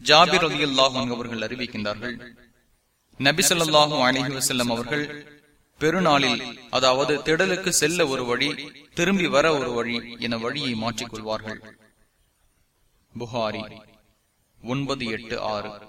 ஜாபிர் அலி அவர்கள் அறிவிக்கின்றார்கள். நபிசல்லாஹூ அலஹி வசல்லம் அவர்கள் பெருநாளில் அதாவது திடலுக்கு செல்ல ஒரு வழி திரும்பி வர ஒரு வழி என வழியை மாற்றிக் கொள்வார்கள். புகாரி ஒன்பது எட்டு ஆறு.